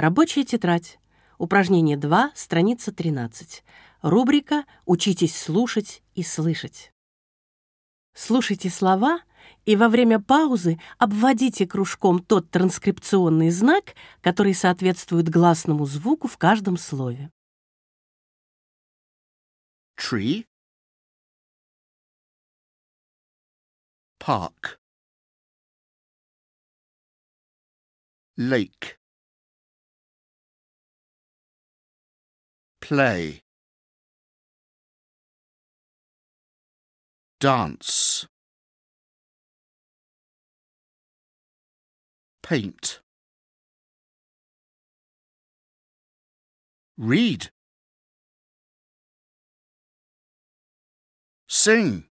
Рабочая тетрадь. Упражнение 2, страница 13. Рубрика «Учитесь слушать и слышать». Слушайте слова и во время паузы обводите кружком тот транскрипционный знак, который соответствует гласному звуку в каждом слове. tree, park, lake, play, dance, paint, read, sing.